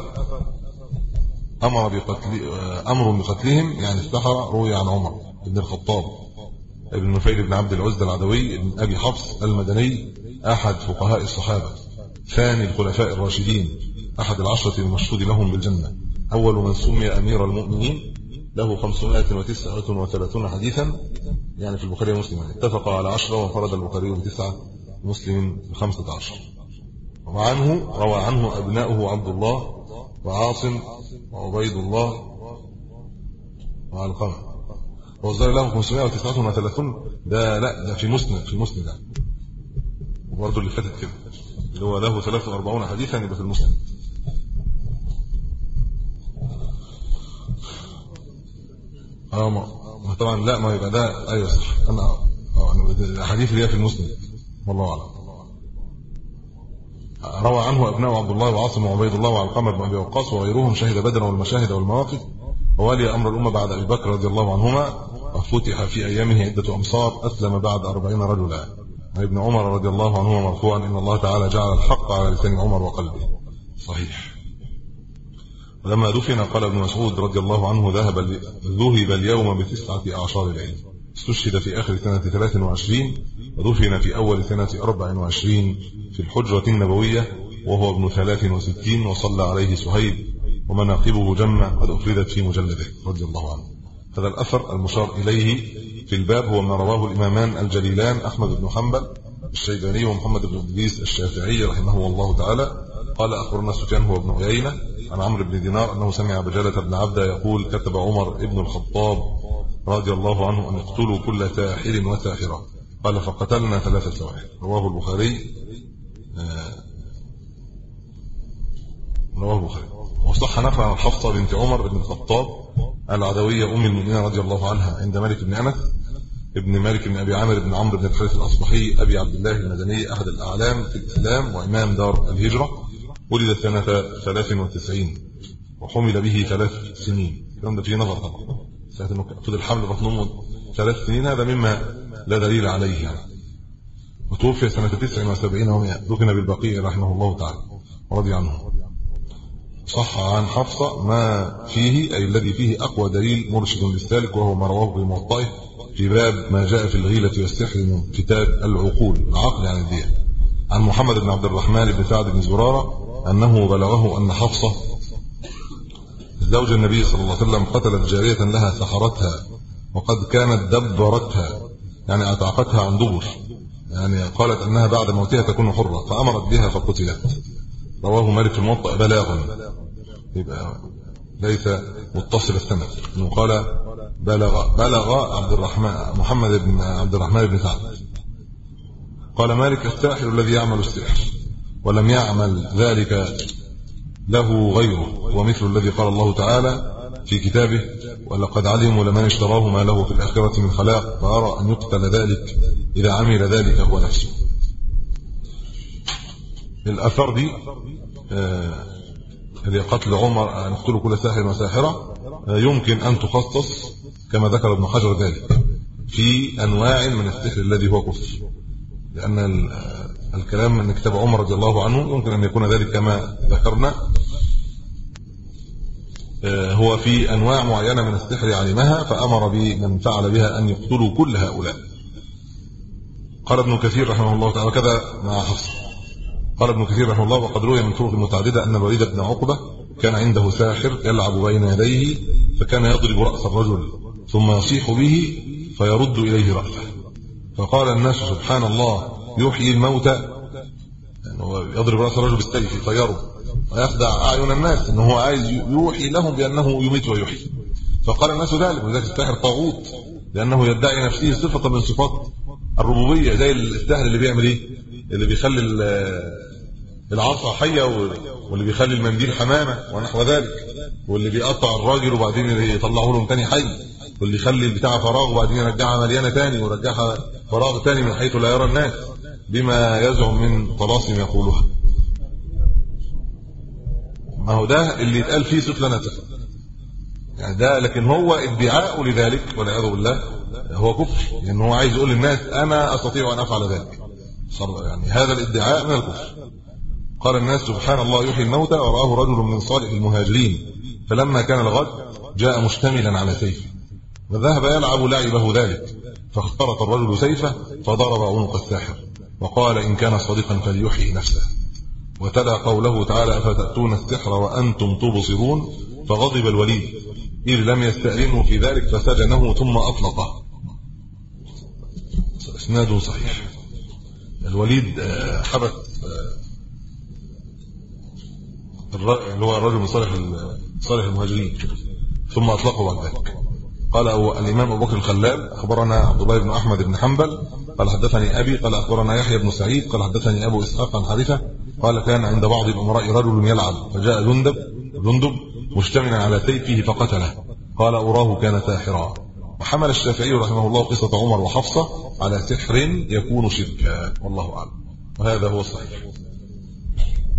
أمر بقتل أمر بقتلهم يعني السحره روي عن عمر بن الخطاب ابن نفيل بن عبد العزى العدوي بن أبي حفص المدني أحد فقهاء الصحابة. ثاني الخلفاء الراشدين أحد العشرة المشهود لهم بالجنة. أول من سمي أمير المؤمنين له 539 حديثا يعني في البخاري ومسلم. اتفق على 10 وانفرد البخاري بتسعه مسلم ب 15 وعنه روى عنه أبناؤه عبد الله وعاصم وعبيد الله وعلقمه وزار له 539 ده لا ده في مسند في مسند. ده برضه اللي فاتت كده. اللي هو له 43 حديثا يبقى في المسند. آه طبعا لا ما يبقى ده أيوه صح. أنا آه الحديث اللي هي في المسند. والله أعلم. روى عنه أبناء عبد الله وعاصم وعبيد الله وعلقمة بن أبي وقاص وغيرهم شهد بدرا والمشاهد والمواقف. وولي أمر الأمة بعد أبي بكر رضي الله عنهما وفتح في أيامه عدة أمصار أسلم بعد 40 رجلا. ابن عمر رضي الله عنهما مرفوعا إن الله تعالى جعل الحق على لسان عمر وقلبه. صحيح. ولما دفن قال ابن مسعود رضي الله عنه ذهب ذهب اليوم بتسعة أعشار العلم. استشهد في آخر سنة 23 ودفن في أول سنة 24 في الحجرة النبوية وهو ابن 63 وصلى عليه سهيل ومناقبه جمة قد أفردت في مجلده رضي الله عنه. هذا الأثر المشار إليه في الباب هو ما رواه الإمامان الجليلان أحمد بن حنبل الشيباني ومحمد بن إدريس الشافعي رحمه الله تعالى. قال أخبرنا سفيان هو ابن عيينة عن عمرو بن دينار أنه سمع بجالة بن عبده يقول كتب عمر ابن الخطاب رضي الله عنه أن اقتلوا كل ساحر وساحرة. قال فقتلنا ثلاثة سواحر. رواه البخاري آه، رواه البخاري. وصح نفع عن حفصة بنت عمر بن الخطاب العدوية أم المؤمنين رضي الله عنها عند مالك بن أنس ابن مالك بن أبي عامر بن عمرو بن الحارث الأصبحي أبي عبد الله المدني أحد الأعلام في الإسلام وإمام دار الهجرة ولد سنة 93 وحمل به ثلاث سنين. الكلام ده فيه نظر طبعا. ساعة انه الحمل بطن امه ثلاث سنين هذا مما لا دليل عليه يعني. وتوفي سنة 79 و100 دفن بالبقيع رحمه الله تعالى ورضي عنه. صح عن حفصة ما فيه أي الذي فيه أقوى دليل مرشد للسالك وهو ما رواه في موطئه في باب ما جاء في الغيلة والسحر من كتاب العقول العقل يعني الدين. عن محمد بن عبد الرحمن بن سعد بن زرارة أنه بلغه أن حفصة زوج النبي صلى الله عليه وسلم قتلت جارية لها سحرتها وقد كانت دبرتها يعني أتعقتها عن دبر يعني قالت أنها بعد موتها تكون حرة فأمرت بها فقتلت. رواه مالك الموطأ بلاغا. يبقى ليس متصل السند إنه قال بلغ بلغ عبد الرحمن محمد بن عبد الرحمن بن سعد. قال مالك الساحر الذي يعمل السحر ولم يعمل ذلك له غيره ومثل الذي قال الله تعالى في كتابه ولقد علموا لمن اشتراه ما له في الآخرة من خلاق فأرى أن يقتل ذلك إذا عمل ذلك هو نفسه. الأثر دي آه اللي قتل عمر أن يقتل كل ساحر وساحرة آه يمكن أن تخصص كما ذكر ابن حجر ذلك في أنواع من السحر الذي هو كفر. لأن الكلام من كتاب عمر رضي الله عنه يمكن أن يكون ذلك كما ذكرنا آه، هو في أنواع معينة من السحر علمها فأمر بمن فعل بها أن يقتلوا كل هؤلاء. قال ابن كثير رحمه الله تعالى كذا مع حفص. قال ابن كثير رحمه الله وقد روي من طرق متعددة أن الوليد بن عقبة كان عنده ساحر يلعب بين يديه فكان يضرب رأس الرجل ثم يصيح به فيرد إليه رأسه. فقال الناس سبحان الله يحيي الموتى. يعني هو يضرب رأس الرجل بالسيف فيرد. ويخدع أعين الناس ان هو عايز يوحي لهم بأنه يميت ويحيي. فقال الناس ذلك وذلك الساحر طاغوت لأنه يدعي نفسه صفة من صفات الربوبية زي الساحر اللي بيعمل إيه؟ اللي بيخلي العصا حية واللي بيخلي المنديل حمامة ونحو ذلك. واللي بيقطع الراجل وبعدين يطلعه لهم تاني حي. واللي يخلي البتاع فراغ وبعدين يرجعها مليانة تاني ويرجعها فراغ تاني من حيث لا يرى الناس. بما يزعم من طلاسم يقولها. ما هو ده اللي يتقال فيه لنا صفه يعني ده لكن هو ادعاء لذلك والعياذ بالله. هو كفر. لأن يعني هو عايز يقول للناس أنا أستطيع أن أفعل ذلك. يعني هذا الادعاء من الكفر. قال الناس سبحان الله يحيي الموتى ورآه رجل من صالح المهاجرين. فلما كان الغد جاء مشتملا على سيفه. وذهب يلعب لعبه ذلك. فاخترط الرجل سيفه فضرب عنق الساحر. وقال إن كان صادقا فليحيي نفسه. وتلا قوله تعالى أفتأتون السحر وأنتم تبصرون؟ فغضب الوليد. إذ لم يستأذنه في ذلك فسجنه ثم أطلقه. إسناد صحيح. الوليد آه، حبس آه، اللي هو الرجل من صالح صالح المهاجرين. ثم أطلقه بعد ذلك. قال الإمام أبو بكر الخلال أخبرنا عبد الله بن أحمد بن حنبل قال حدثني أبي قال أخبرنا يحيى بن سعيد قال حدثني أبو إسحاق عن حارثة قال كان عند بعض الأمراء رجل يلعب فجاء جندب جندب مشتملا على سيفه فقتله. قال أراه كان ساحرا. وحمل الشافعي رحمه الله قصة عمر وحفصة على سحر يكون شركا. والله أعلم. وهذا هو الصحيح.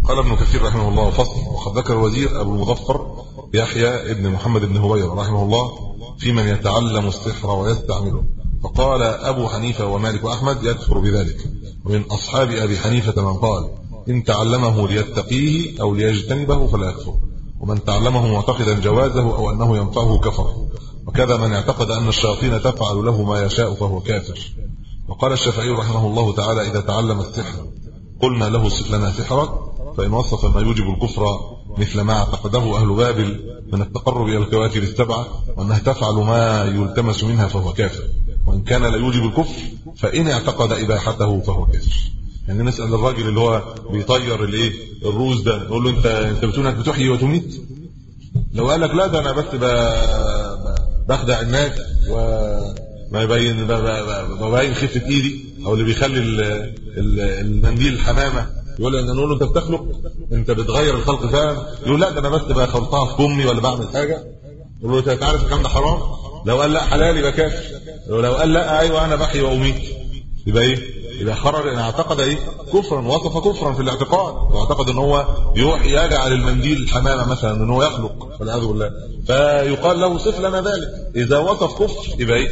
قال ابن كثير رحمه الله فصل. وقد ذكر الوزير أبو المظفر يحيى ابن محمد بن هوير رحمه الله في من يتعلم السحر ويستعمله. فقال أبو حنيفة ومالك وأحمد يكفر بذلك. ومن أصحاب أبي حنيفة من قال إن تعلمه ليتقيه أو ليجتنبه فلا يكفر. ومن تعلمه معتقدا جوازه أو أنه ينفعه كفر. وكذا من اعتقد أن الشياطين تفعل له ما يشاء فهو كافر. وقال الشافعي رحمه الله تعالى إذا تعلم السحر قلنا له صف لنا سحرك فإن وصف ما يوجب الكفر مثل ما اعتقده أهل بابل من التقرب إلى الكواكب السبعه وأنها تفعل ما يلتمس منها فهو كافر. وإن كان لا يوجب الكفر فإن اعتقد إباحته فهو كافر. يعني نسأل الراجل اللي هو بيطير الإيه؟ الروز ده نقول له انت أنت بتقول بتحيي وتميت؟ لو قال لك لا ده أنا بس بخدع الناس وما يبين ببين خفة إيدي أو اللي بيخلي المنديل الحمامه يقول ان نقول له أنت بتخلق؟ أنت بتغير الخلق فعلا؟ يقول لا ده أنا بس بخلطها في فمي ولا بعمل حاجة. يقول له أنت عارف الكلام ده حرام؟ لو قال لا حلال يبقى كافر. ولو قال لا أيوه أنا بحي وأميت. يبقى إيه؟ يبقى خرج ان اعتقد إيه؟ كفرا وصف كفرا في الاعتقاد. واعتقد إن هو يروح يجعل المنديل الحمامة مثلا إن هو يخلق والعياذ بالله. فيقال له صف لنا ذلك. إذا وصف كفر يبقى إيه؟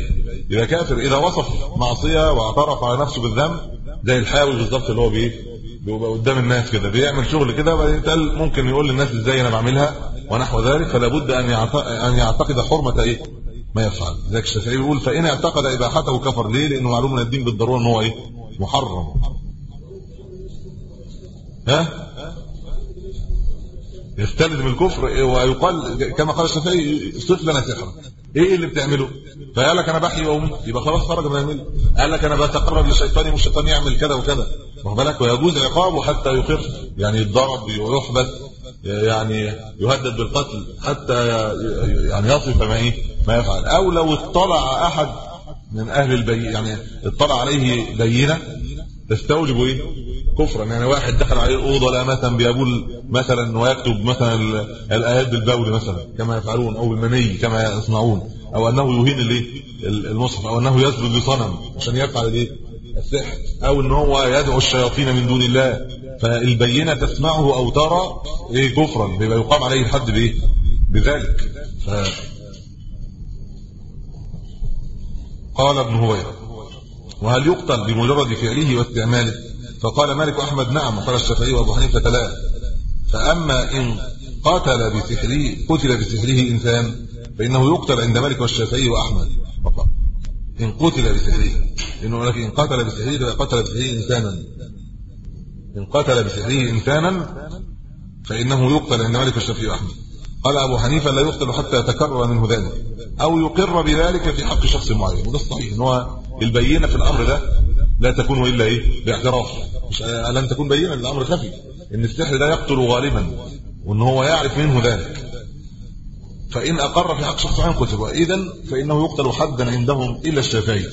يبقى كافر. إذا وصف معصية واعترف على نفسه بالذنب زي الحاوي بالظبط اللي هو بايه بيبقى قدام الناس كده. بيعمل شغل كده وبعدين قال ممكن يقول للناس إزاي أنا بعملها ونحو ذلك فلا بد ان أن يعتقد حرمة إيه؟ ما يفعل. ذلك الشافعي بيقول فإن اعتقد إباحته كفر. ليه؟ لأنه معلوم من الدين بالضرورة إن هو إيه؟ محرم. ها؟ يستلزم الكفر ويقال كما قال الشافعي صف لنا سحرا إيه اللي بتعمله؟ فقال لك أنا بحي وأموت. يبقى خلاص خرج من المله قال لك أنا بتقرب للشيطان والشيطان يعمل كذا وكذا. واخد بالك؟ ويجوز عقابه حتى يقر يعني يتضرب ويحبس يعني يهدد بالقتل حتى يعني يصف ما إيه ما يفعل. أو لو اطلع أحد من أهل البي يعني اطلع عليه بينة تستوجب إيه؟ كفرا. يعني واحد دخل عليه الاوضه لا مثلا بيقول مثلا ويكتب مثلا الآيات بالبول مثلا كما يفعلون أو بالمني كما يصنعون أو أنه يهين الايه المصحف أو أنه يسجد لصنم عشان يفعل الايه السحر أو إن هو يدعو الشياطين من دون الله. فالبينة تسمعه أو ترى إيه؟ كفرا. بيبقى يقام عليه الحد بإيه؟ بذلك. ف قال ابن هريره وهل يقتل بمجرد فعله واستعماله؟ فقال مالك أحمد نعم. وقال الشافعي وأبو حنيفة لا. فأما إن قتل بسحره قتل بسحره إنسان فإنه يقتل عند مالك والشافعي وأحمد. فقط إن قتل بسحره إنه لك إن قتل بسحره فقتل بسحره إنسانا. إن قتل بسحره إنسانا فإنه يقتل عند مالك والشافعي وأحمد. قال أبو حنيفة لا يقتل حتى يتكرر منه ذلك أو يقر بذلك في حق شخص معين وده الصحيح إن هو البينة في الأمر ده لا تكون إلا إيه؟ باعتراف. مش لن تكون بينة الأمر خفي. إن السحر ده يقتل غالبا وإن هو يعرف منه ذلك. فإن أقر في حق شخص قتل واذا فإنه يقتل حدا عندهم إلا الشافعي.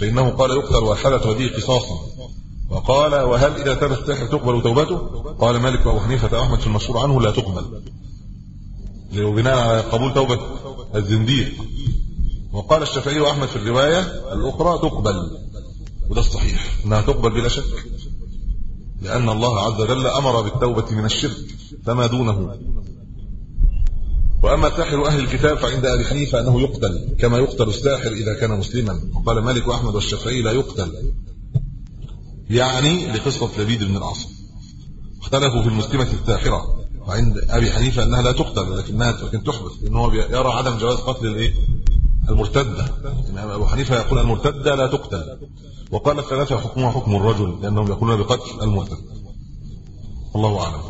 فإنه قال يقتل واحدة ودي قصاصا وقال وهل إذا تاب السحر تقبل توبته؟ قال مالك وأبو حنيفة وأحمد في المشهور عنه لا تقبل. بناء على قبول توبة الزنديق. وقال الشافعي وأحمد في الرواية الأخرى تقبل وده الصحيح. إنها تقبل بلا شك لأن الله عز وجل أمر بالتوبة من الشرك فما دونه. وأما ساحر أهل الكتاب فعند أبي حنيفة أنه يقتل كما يقتل الساحر إذا كان مسلما. وقال مالك وأحمد والشافعي لا يقتل. يعني لقصة لبيد بن العاصم اختلفوا في المسلمة الساحرة وعند أبي حنيفة أنها لا تقتل لكنها لكن تحبس لأن هو يرى عدم جواز قتل الإيه؟ المرتدة. أبو حنيفة يقول المرتدة لا تقتل. وقال الثلاثة حكمها حكم الرجل لأنهم يقولون بقتل المرتد الله أعلم.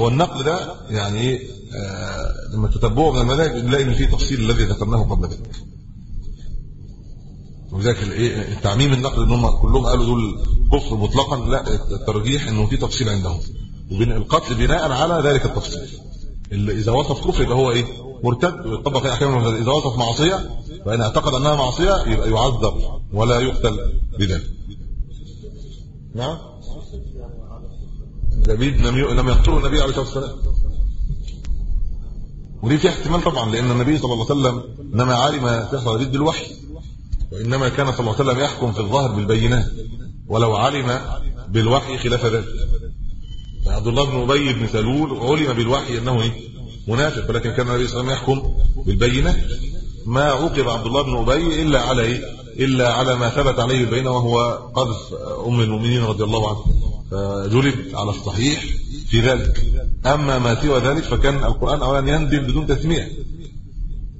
هو النقل ده يعني آه لما تتبعه من المذاهب نلاقي إن فيه تفصيل الذي ذكرناه قبل ذلك. وذاك الايه التعميم النقل إن هم كلهم قالوا دول كفر مطلقا. لا الترجيح إنه في تفصيل عندهم. وبين القتل بناء على ذلك التفصيل. اللي إذا وصف كفر يبقى هو إيه؟ مرتد ويطبق أحكام إذا وصف معصية فإن اعتقد أنها معصية يبقى يعذر ولا يقتل بذلك. نعم؟ لبيد لم يقتله النبي عليه الصلاة والسلام. ودي في احتمال طبعا لأن النبي صلى الله عليه وسلم انما علم سحر لبيد بالوحي وإنما كان صلى الله عليه وسلم يحكم في الظاهر بالبينات ولو علم بالوحي خلاف ذلك. عبد الله بن أبي بن سلول علم بالوحي أنه إيه؟ منافق ولكن كان النبي صلى الله عليه وسلم يحكم بالبينات ما عوقب عبد الله بن أبي إلا على إيه إلا على ما ثبت عليه البينة وهو قذف أم المؤمنين رضي الله عنها فجلد على الصحيح في ذلك. أما ما سوى ذلك فكان القرآن اولا ينزل بدون تسميه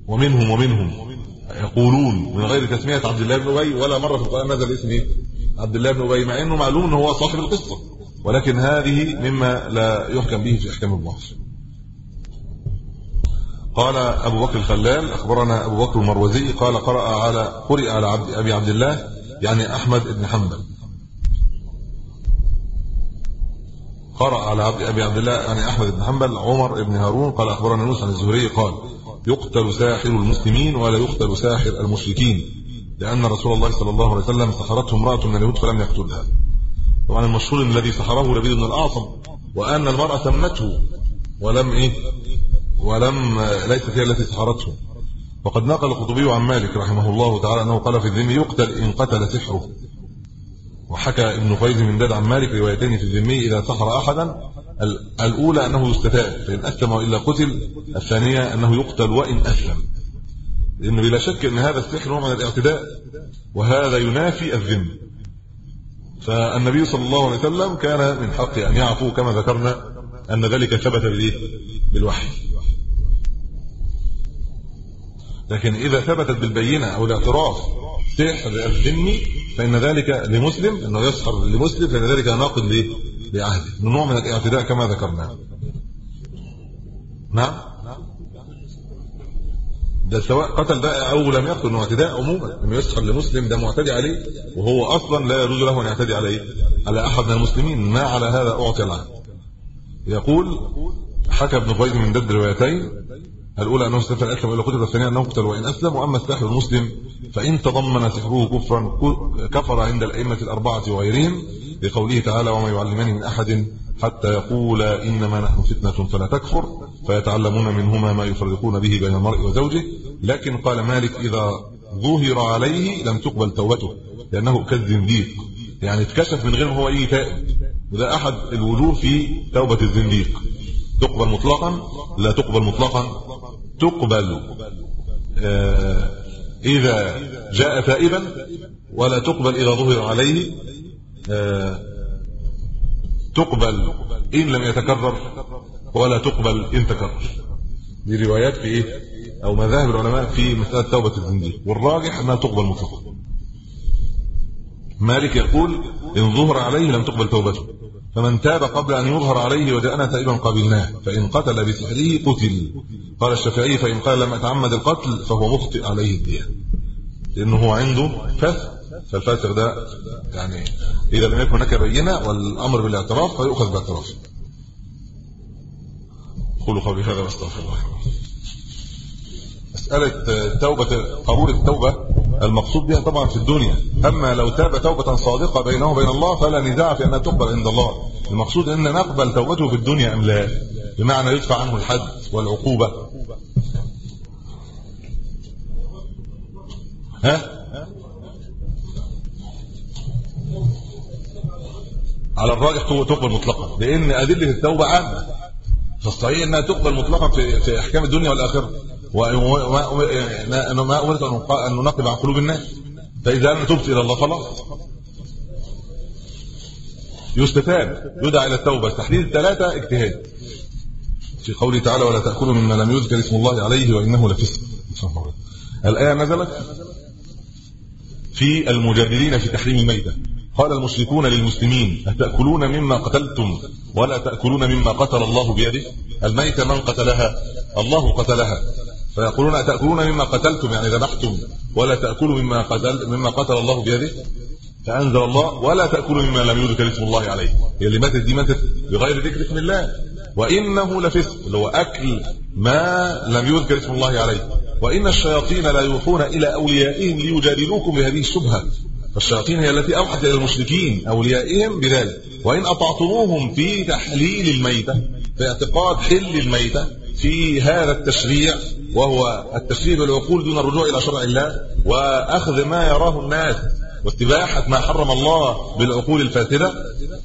ومنهم ومنهم يقولون من غير تسمية عبد الله بن أبي ولا مرة في القرآن نزل اسم إيه عبد الله بن أبي مع إنه معلوم ان هو صاحب القصة. ولكن هذه مما لا يحكم به في أحكام الظاهر قال أبو بكر الخلال أخبرنا أبو بكر المروزي قال قرأ على قرئ على عبد أبي عبد الله يعني أحمد بن حنبل. قرأ على عبد أبي عبد الله يعني أحمد بن حنبل عمر بن هارون قال أخبرنا يونس عن الزهري قال يقتل ساحر المسلمين ولا يقتل ساحر المشركين لأن رسول الله صلى الله عليه وسلم سحرته امرأة من اليهود فلم يقتلها. طبعا المشهور الذي سحره لبيد بن الأعصم وأن المرأة سمته ولم إيه؟ ولم ليست هي التي سحرته وقد نقل القطبي عن مالك رحمه الله تعالى أنه قال في الذمي يقتل إن قتل سحره. وحكى ابن فيض من داد عن مالك روايتين في الذمي إذا سحر أحدا الأولى أنه يستتاب فإن أسلم وإلا قتل الثانية أنه يقتل وإن أسلم. لأن بلا شك إن هذا السحر نوع من الاعتداء وهذا ينافي الذم. فالنبي صلى الله عليه وسلم كان من حقه أن يعفو كما ذكرنا أن ذلك ثبت بالوحي. لكن إذا ثبتت بالبينة أو الاعتراف سحر الذمي فإن ذلك لمسلم إنه يسحر لمسلم فإن ذلك ناقض لعهده. نوع من الاعتداء كما ذكرنا. نعم؟ ده سواء قتل بقى أو لم يقتل انه اعتداء عموما. إنه يسحر لمسلم ده معتدي عليه وهو أصلا لا يجوز له أن يعتدي عليه. على أحد من المسلمين ما على هذا أعطي العهد. يقول حكى ابن قيم من دد روايتين الأولى أنه استفى اسلم إلى قتل الثانية أنه قتل وإن أسلم وأما الساحر المسلم فإن تضمن سحره كفرا كفر عند الأئمة الأربعة وغيرهم لقوله تعالى وما يعلمان من أحد حتى يقول إنما نحن فتنة فلا تكفر فيتعلمون منهما ما يفرقون به بين المرء وزوجه. لكن قال مالك إذا ظهر عليه لم تقبل توبته لأنه كالزنديق. يعني اتكشف من غير ما هو أي تائب. وده أحد الوجوه في توبة الزنديق. تقبل مطلقا؟ لا تقبل مطلقا. تقبل آه، إذا جاء تائبا ولا تقبل إذا ظهر عليه آه، تقبل إن لم يتكرر ولا تقبل إن تكرر. دي روايات في إيه؟ أو مذاهب العلماء في مسألة توبة الزنديق. والراجح أنها تقبل مطلقا. مالك يقول إن ظهر عليه لم تقبل توبته. فمن تاب قبل أن يظهر عليه وجاءنا تائبا قبلناه فإن قتل بسحره قتل. قال الشافعي فإن قال لم أتعمد القتل فهو مخطئ عليه الديه لأنه هو عنده فسق فالفاسق ده يعني إذا لم يكن هناك بينة والأمر بالاعتراف فيؤخذ باعترافه قولوا قولي هذا واستغفر الله. مساله توبة قبول التوبة المقصود بها طبعا في الدنيا. أما لو تاب توبة صادقة بينه وبين الله فلا نزاع في انها تقبل عند الله. المقصود أن نقبل توبته في الدنيا أم لا؟ بمعنى يدفع عنه الحد والعقوبة. ها؟ على الراجح تقبل مطلقا. لأن أدلة التوبة عامة. فالصحيح أنها تقبل مطلقا في في أحكام الدنيا والآخرة. وما ما أمرت أن ننقب عن قلوب الناس. فإذا أنا تبت إلى الله خلاص. يستتاب يدعى إلى التوبة. تحديد الثلاثه اجتهاد. في قوله تعالى ولا تأكلوا مما لم يذكر اسم الله عليه وإنه لفسق. الآية نزلت في المجادلين في تحريم الميتة. قال المشركون للمسلمين أتأكلون مما قتلتم ولا تأكلون مما قتل الله بيده؟ الميتة من قتلها؟ الله قتلها. فيقولون أتأكلون مما قتلتم؟ يعني ذبحتم ولا تأكلوا مما قتل مما قتل الله بيده؟ فأنزل الله ولا تأكلوا مما لم يذكر اسم الله عليه. هي اللي ماتت دي ماتت بغير ذكر اسم الله. وإنه لفسق. اللي هو أكل ما لم يذكر اسم الله عليه. وإن الشياطين لا يوحون إلى أوليائهم ليجادلوكم بهذه الشبهة. فالشياطين هي التي أوحت إلى المشركين أوليائهم بذلك. وإن أطعتموهم في تحليل الميتة في اعتقاد حل الميتة في هذا التشريع وهو التشريع بالعقول دون الرجوع إلى شرع الله وأخذ ما يراه الناس واستباحه ما حرم الله بالعقول الفاسدة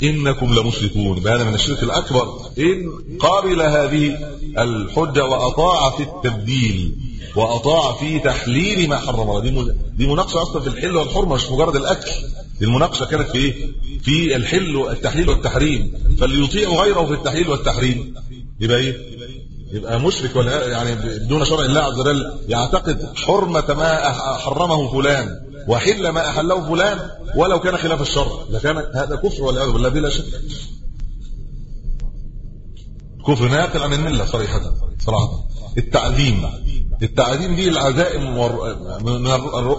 إنكم لمشركون. بهذا من الشرك الأكبر. إن قابل هذه الحجة وأطاع في التبديل وأطاع في تحليل ما حرم الله. دي مناقشة أصلا في الحل والحرمة مش مجرد الأكل. المناقشة كانت في إيه؟ في الحل والتحليل والتحريم. فاللي يطيع غيره في التحليل والتحريم. يبقى إيه؟ يبقى مشرك ولا يعني دون شرع الله عز وجل يعتقد حرمة ما حرمه فلان وحل ما أحله فلان ولو كان خلاف الشرع. لكان هذا كفر والعياذ بالله بلا شك. كفر ناقل عن الملة صريحة صراحة. التعظيم. التعظيم دي العزائم من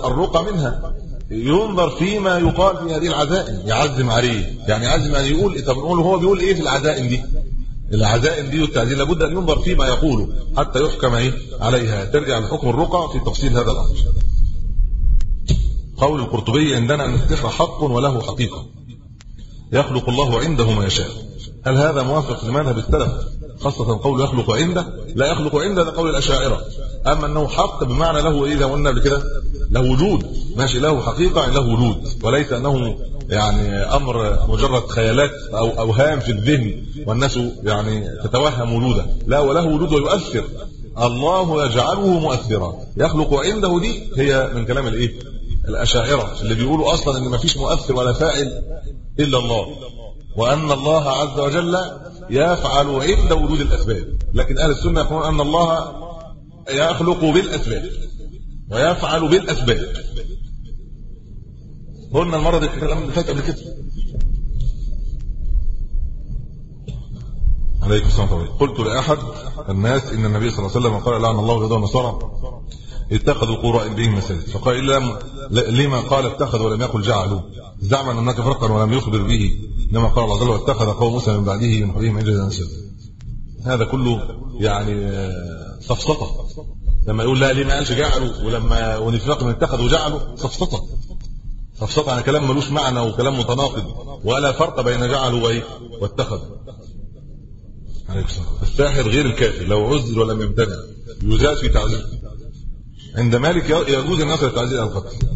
الرقى منها. ينظر فيما يقال في هذه العزائم. يعزم عليه. يعني يعزم ان يقول طب نقول هو بيقول إيه في العزائم دي؟ العزائم دي والتعزيم لابد أن ينظر فيما يقوله حتى يحكم إيه؟ عليها ترجع لحكم الرقى في تفصيل هذا الأمر. قول القرطبي عندنا أن السحر حق وله حقيقة. يخلق الله عنده ما يشاء. هل هذا موافق لمذهب السلف؟ خاصة قول يخلق عنده. لا يخلق عنده ده قول الأشاعرة. أما أنه حق بمعنى له إيه؟ قلنا قبل كده له وجود ماشي له حقيقة له وجود وليس أنه يعني أمر مجرد خيالات أو أوهام في الذهن والناس يعني تتوهم وجوده. لا وله وجود ويؤثر. الله يجعله مؤثرا. يخلق عنده دي هي من كلام الإيه؟ الأشاعرة اللي بيقولوا أصلا إن ما فيش مؤثر ولا فاعل إلا الله. وأن الله عز وجل يفعل عند وجود الأسباب. لكن أهل السنة يقولون أن الله يخلق بالأسباب. ويفعل بالأسباب. قلنا المرة دي الكلام اللي فات قبل كده. عليكم السلام عليكم قلت لأحد الناس إن النبي صلى الله عليه وسلم قال لعن الله اليهود والنصارى اتخذوا قراء بهم مساجد. فقال لم لما قال اتخذوا ولم يقل جعلوا زعما أن هناك فرقا ولم يخبر به. إنما قال الله وعلا اتخذ قوم موسى من بعده من حولهم عجلا هذا كله يعني سفسطه لما يقول لا ليه ما قالش جعلوا ولما ونفاق من اتخذ وجعلوا سفسطه سفسطه يعني كلام ملوش معنى وكلام متناقض ولا فرق بين جعلوا وايه واتخذ. الساحر غير الكافر لو عزل ولم يمتنع يزاد في تعزيره عند مالك يجوز النصر التعزير على القتل.